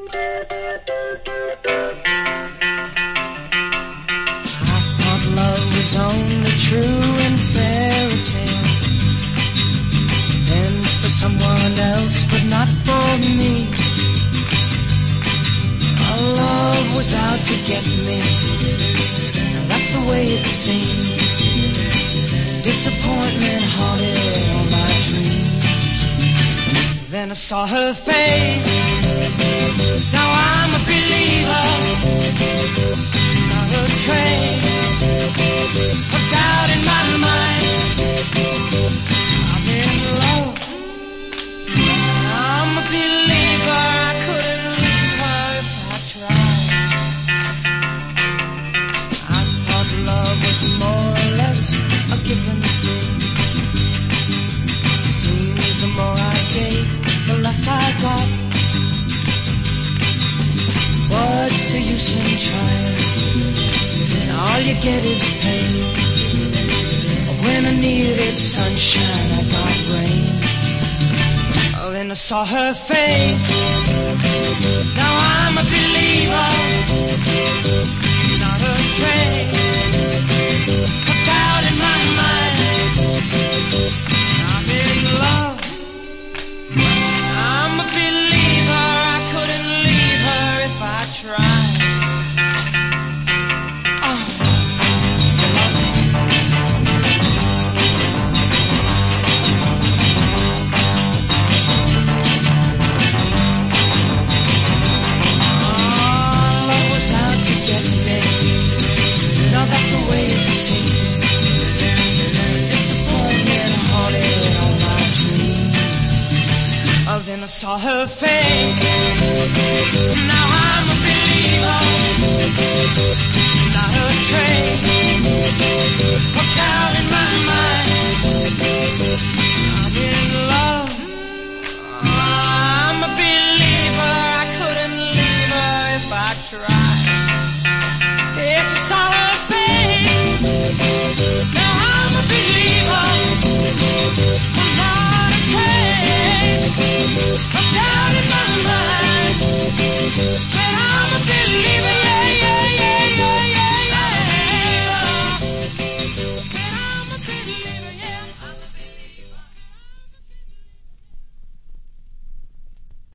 I thought love was only true in fairy tales. And for someone else, but not for me. Love was out to get me. That's the way it seemed. Disappointment haunted all my dreams. Then I saw her face. The use in? All you get is pain. When I needed sunshine, I got rain. Oh, then I saw her face. Now I'm a believer. Not a trace of doubt in my mind. I'm in love. I'm a believer. I couldn't leave her if I tried. Then I saw her face. Now I'm